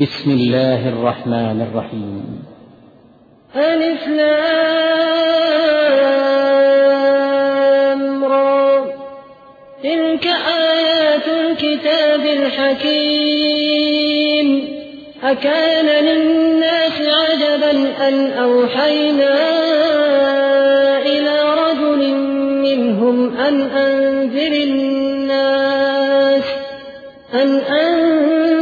بسم الله الرحمن الرحيم. ألف را تلك آيات الكتاب الحكيم. أكان للناس عجبا أن أوحينا إلى رجل منهم أن أنذر الناس أن أنذر